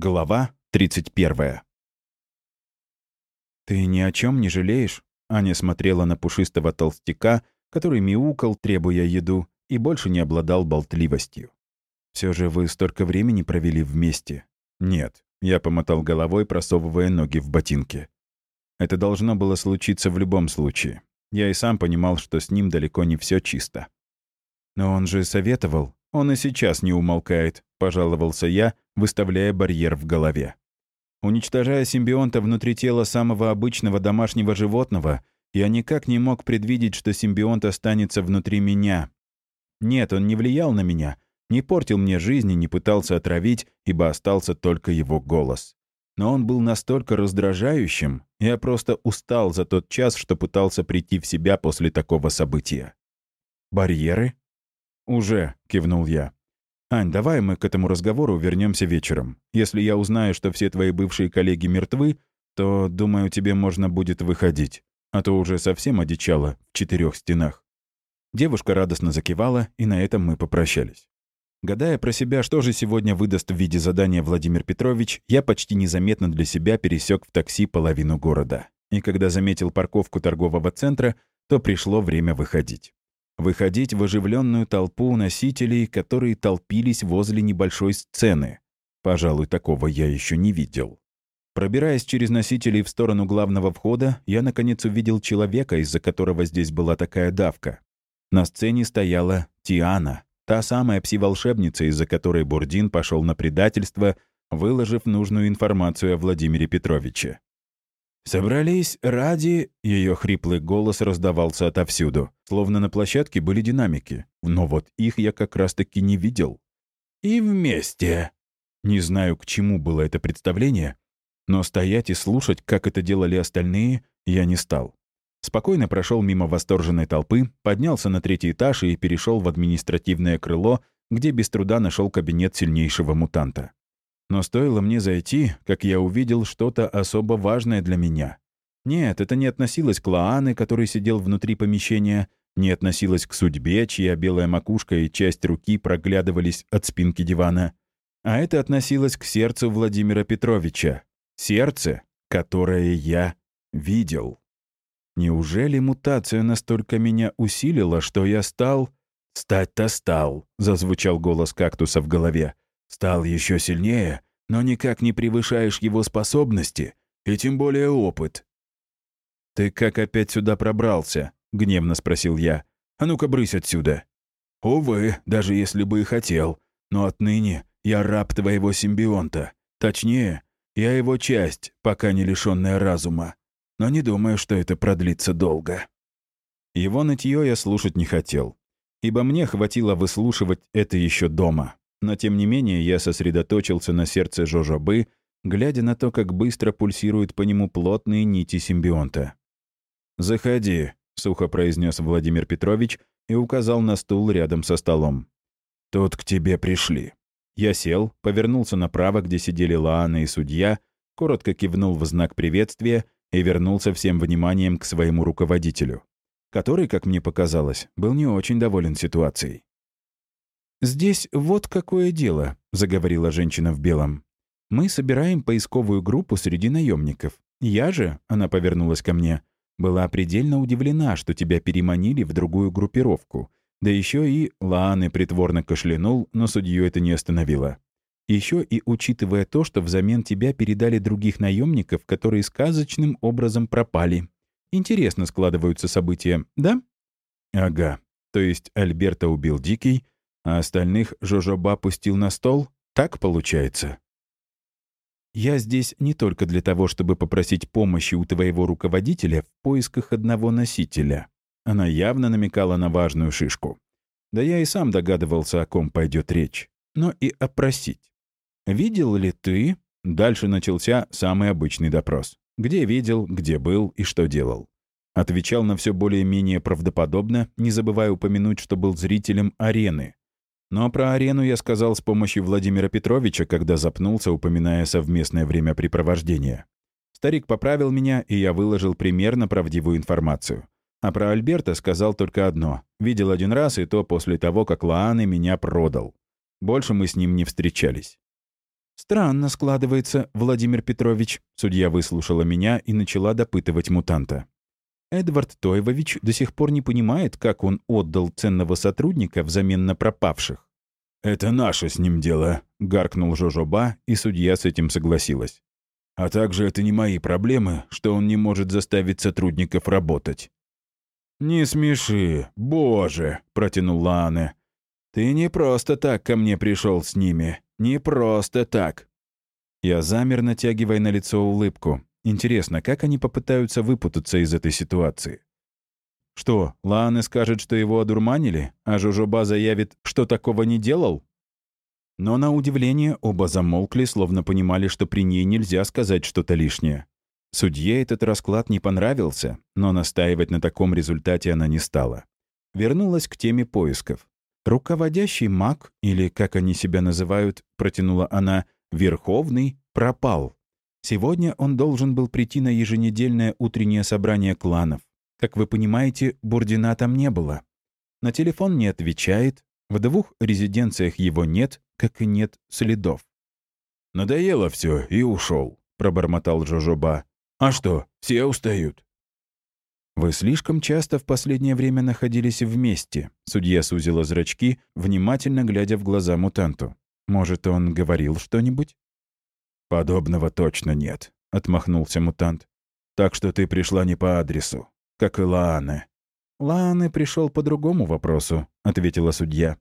Глава 31. «Ты ни о чем не жалеешь?» Аня смотрела на пушистого толстяка, который мяукал, требуя еду, и больше не обладал болтливостью. Все же вы столько времени провели вместе». «Нет», — я помотал головой, просовывая ноги в ботинки. Это должно было случиться в любом случае. Я и сам понимал, что с ним далеко не все чисто. «Но он же советовал. Он и сейчас не умолкает», — пожаловался я, выставляя барьер в голове. Уничтожая симбионта внутри тела самого обычного домашнего животного, я никак не мог предвидеть, что симбионт останется внутри меня. Нет, он не влиял на меня, не портил мне жизни, не пытался отравить, ибо остался только его голос. Но он был настолько раздражающим, я просто устал за тот час, что пытался прийти в себя после такого события. «Барьеры?» «Уже», — кивнул я. «Ань, давай мы к этому разговору вернемся вечером. Если я узнаю, что все твои бывшие коллеги мертвы, то, думаю, тебе можно будет выходить. А то уже совсем одичало в четырех стенах». Девушка радостно закивала, и на этом мы попрощались. Гадая про себя, что же сегодня выдаст в виде задания Владимир Петрович, я почти незаметно для себя пересек в такси половину города. И когда заметил парковку торгового центра, то пришло время выходить выходить в оживленную толпу носителей, которые толпились возле небольшой сцены. Пожалуй, такого я еще не видел. Пробираясь через носителей в сторону главного входа, я наконец увидел человека, из-за которого здесь была такая давка. На сцене стояла Тиана, та самая пси-волшебница, из-за которой Бурдин пошел на предательство, выложив нужную информацию о Владимире Петровиче. «Собрались ради...» — ее хриплый голос раздавался отовсюду, словно на площадке были динамики. Но вот их я как раз-таки не видел. «И вместе...» Не знаю, к чему было это представление, но стоять и слушать, как это делали остальные, я не стал. Спокойно прошел мимо восторженной толпы, поднялся на третий этаж и перешел в административное крыло, где без труда нашел кабинет сильнейшего мутанта. Но стоило мне зайти, как я увидел что-то особо важное для меня. Нет, это не относилось к Лаане, который сидел внутри помещения, не относилось к судьбе, чья белая макушка и часть руки проглядывались от спинки дивана. А это относилось к сердцу Владимира Петровича. Сердце, которое я видел. Неужели мутация настолько меня усилила, что я стал... «Стать-то стал», — зазвучал голос кактуса в голове. Стал еще сильнее, но никак не превышаешь его способности, и тем более опыт. «Ты как опять сюда пробрался?» — гневно спросил я. «А ну-ка, брысь отсюда!» «Увы, даже если бы и хотел, но отныне я раб твоего симбионта. Точнее, я его часть, пока не лишенная разума. Но не думаю, что это продлится долго». Его нытье я слушать не хотел, ибо мне хватило выслушивать это еще дома. Но тем не менее я сосредоточился на сердце Жожобы, глядя на то, как быстро пульсируют по нему плотные нити симбионта. «Заходи», — сухо произнес Владимир Петрович и указал на стул рядом со столом. «Тут к тебе пришли». Я сел, повернулся направо, где сидели Лаана и судья, коротко кивнул в знак приветствия и вернулся всем вниманием к своему руководителю, который, как мне показалось, был не очень доволен ситуацией. «Здесь вот какое дело», — заговорила женщина в белом. «Мы собираем поисковую группу среди наемников. Я же», — она повернулась ко мне, — «была предельно удивлена, что тебя переманили в другую группировку. Да еще и...» — Лааны притворно кашлянул, но судью это не остановило. Еще и учитывая то, что взамен тебя передали других наемников, которые сказочным образом пропали. Интересно складываются события, да? Ага. То есть Альберта убил Дикий, а остальных Жожоба пустил на стол? Так получается? Я здесь не только для того, чтобы попросить помощи у твоего руководителя в поисках одного носителя. Она явно намекала на важную шишку. Да я и сам догадывался, о ком пойдет речь. Но и опросить. «Видел ли ты?» Дальше начался самый обычный допрос. Где видел, где был и что делал. Отвечал на все более-менее правдоподобно, не забывая упомянуть, что был зрителем арены, но про арену я сказал с помощью Владимира Петровича, когда запнулся, упоминая совместное времяпрепровождение. Старик поправил меня, и я выложил примерно правдивую информацию. А про Альберта сказал только одно. Видел один раз, и то после того, как Лааны меня продал. Больше мы с ним не встречались. «Странно складывается, Владимир Петрович». Судья выслушала меня и начала допытывать мутанта. Эдвард Тойвович до сих пор не понимает, как он отдал ценного сотрудника взамен на пропавших. «Это наше с ним дело», — гаркнул Жожоба, и судья с этим согласилась. «А также это не мои проблемы, что он не может заставить сотрудников работать». «Не смеши, боже!» — протянул Лаане. «Ты не просто так ко мне пришел с ними. Не просто так». Я замер, натягивая на лицо улыбку. Интересно, как они попытаются выпутаться из этой ситуации? Что, Лааны скажет, что его одурманили, а Жужоба заявит, что такого не делал? Но на удивление оба замолкли, словно понимали, что при ней нельзя сказать что-то лишнее. Судье этот расклад не понравился, но настаивать на таком результате она не стала. Вернулась к теме поисков. Руководящий маг, или, как они себя называют, протянула она, Верховный, пропал. Сегодня он должен был прийти на еженедельное утреннее собрание кланов. Как вы понимаете, Бурдина там не было. На телефон не отвечает, в двух резиденциях его нет, как и нет следов. «Надоело все и ушел, пробормотал Жожоба. «А что, все устают?» «Вы слишком часто в последнее время находились вместе», — судья сузила зрачки, внимательно глядя в глаза мутанту. «Может, он говорил что-нибудь?» «Подобного точно нет», — отмахнулся мутант. «Так что ты пришла не по адресу, как и Лаане». «Лаане пришел по другому вопросу», — ответила судья.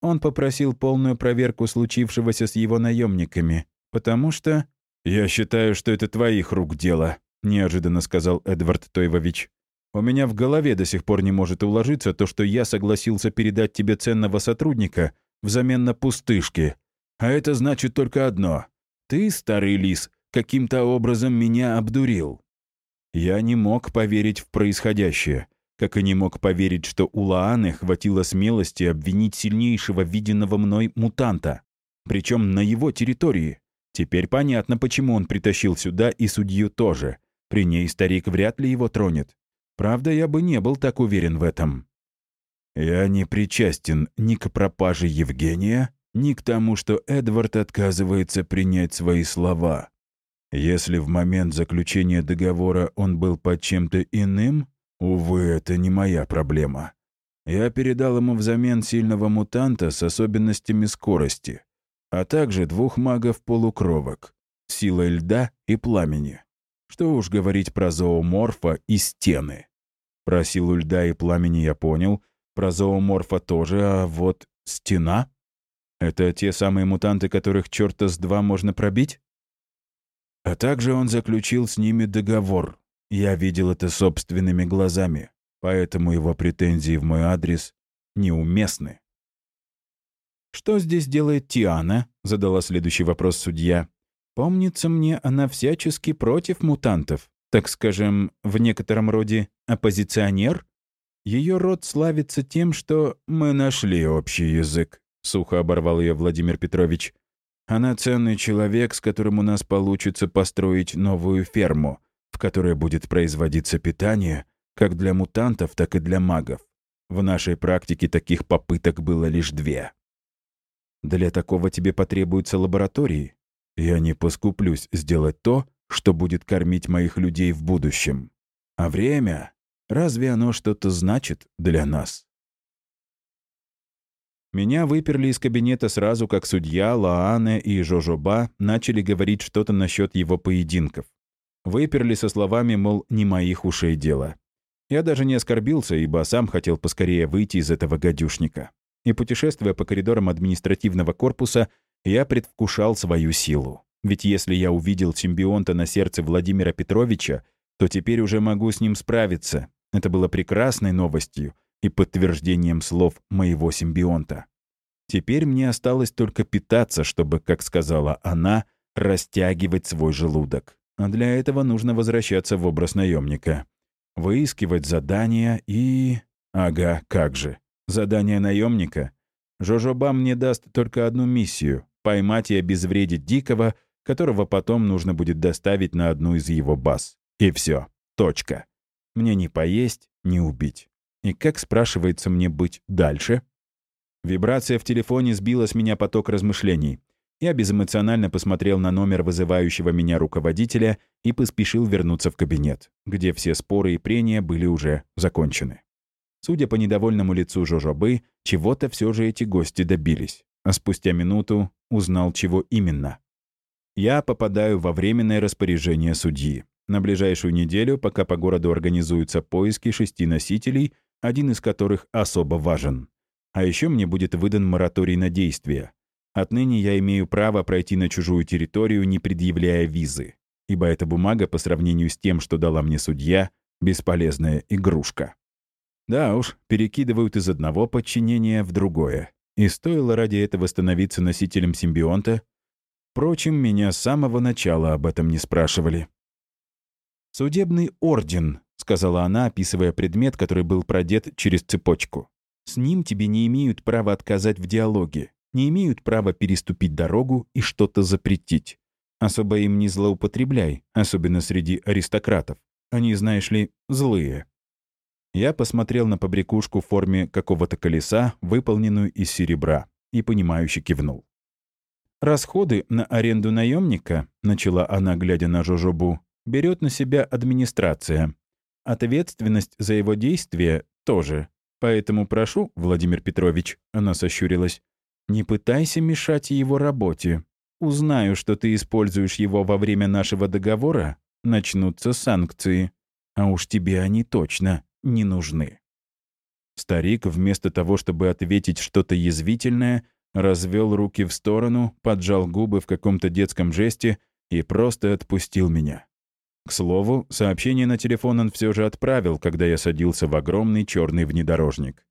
«Он попросил полную проверку случившегося с его наемниками, потому что...» «Я считаю, что это твоих рук дело», — неожиданно сказал Эдвард Тойвович. «У меня в голове до сих пор не может уложиться то, что я согласился передать тебе ценного сотрудника взамен на пустышки. А это значит только одно. Ты, старый лис, каким-то образом меня обдурил». Я не мог поверить в происходящее, как и не мог поверить, что у Лааны хватило смелости обвинить сильнейшего виденного мной мутанта, причем на его территории. Теперь понятно, почему он притащил сюда и судью тоже. При ней старик вряд ли его тронет. Правда, я бы не был так уверен в этом. Я не причастен ни к пропаже Евгения, ни к тому, что Эдвард отказывается принять свои слова. Если в момент заключения договора он был под чем-то иным, увы, это не моя проблема. Я передал ему взамен сильного мутанта с особенностями скорости, а также двух магов-полукровок — силой льда и пламени. Что уж говорить про зооморфа и стены. Про силу льда и пламени я понял, про зооморфа тоже, а вот стена? Это те самые мутанты, которых черта с два можно пробить? А также он заключил с ними договор. Я видел это собственными глазами, поэтому его претензии в мой адрес неуместны. «Что здесь делает Тиана?» — задала следующий вопрос судья. «Помнится мне, она всячески против мутантов. Так скажем, в некотором роде оппозиционер? Ее род славится тем, что мы нашли общий язык. — сухо оборвал ее Владимир Петрович. «Она ценный человек, с которым у нас получится построить новую ферму, в которой будет производиться питание как для мутантов, так и для магов. В нашей практике таких попыток было лишь две. Для такого тебе потребуются лаборатории. Я не поскуплюсь сделать то, что будет кормить моих людей в будущем. А время? Разве оно что-то значит для нас?» Меня выперли из кабинета сразу, как судья, Лаане и Жожоба начали говорить что-то насчет его поединков. Выперли со словами, мол, не моих ушей дело. Я даже не оскорбился, ибо сам хотел поскорее выйти из этого гадюшника. И путешествуя по коридорам административного корпуса, я предвкушал свою силу. Ведь если я увидел симбионта на сердце Владимира Петровича, то теперь уже могу с ним справиться. Это было прекрасной новостью — и подтверждением слов моего симбионта. Теперь мне осталось только питаться, чтобы, как сказала она, растягивать свой желудок. А для этого нужно возвращаться в образ наемника. Выискивать задания и... Ага, как же. Задание наемника. Жожоба мне даст только одну миссию — поймать и обезвредить Дикого, которого потом нужно будет доставить на одну из его баз. И все. Точка. Мне не поесть, не убить. И как, спрашивается, мне быть дальше? Вибрация в телефоне сбила с меня поток размышлений. Я безэмоционально посмотрел на номер вызывающего меня руководителя и поспешил вернуться в кабинет, где все споры и прения были уже закончены. Судя по недовольному лицу Жожобы, чего-то все же эти гости добились, а спустя минуту узнал, чего именно. Я попадаю во временное распоряжение судьи. На ближайшую неделю, пока по городу организуются поиски шести носителей, один из которых особо важен. А еще мне будет выдан мораторий на действие. Отныне я имею право пройти на чужую территорию, не предъявляя визы, ибо эта бумага по сравнению с тем, что дала мне судья, бесполезная игрушка. Да уж, перекидывают из одного подчинения в другое. И стоило ради этого становиться носителем симбионта. Впрочем, меня с самого начала об этом не спрашивали. «Судебный орден», — сказала она, описывая предмет, который был продет через цепочку. «С ним тебе не имеют права отказать в диалоге, не имеют права переступить дорогу и что-то запретить. Особо им не злоупотребляй, особенно среди аристократов. Они, знаешь ли, злые». Я посмотрел на побрякушку в форме какого-то колеса, выполненную из серебра, и понимающе кивнул. «Расходы на аренду наемника, начала она, глядя на Жожобу, берет на себя администрация. Ответственность за его действия тоже. Поэтому прошу, Владимир Петрович, она сощурилась, не пытайся мешать его работе. Узнаю, что ты используешь его во время нашего договора, начнутся санкции. А уж тебе они точно не нужны. Старик, вместо того, чтобы ответить что-то язвительное, развел руки в сторону, поджал губы в каком-то детском жесте и просто отпустил меня. К слову, сообщение на телефон он все же отправил, когда я садился в огромный черный внедорожник.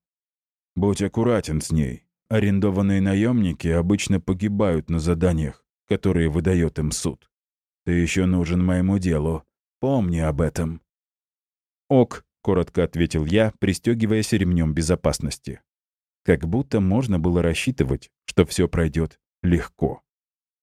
«Будь аккуратен с ней. Арендованные наемники обычно погибают на заданиях, которые выдает им суд. Ты еще нужен моему делу. Помни об этом». «Ок», — коротко ответил я, пристегиваясь ремнем безопасности. Как будто можно было рассчитывать, что все пройдет легко.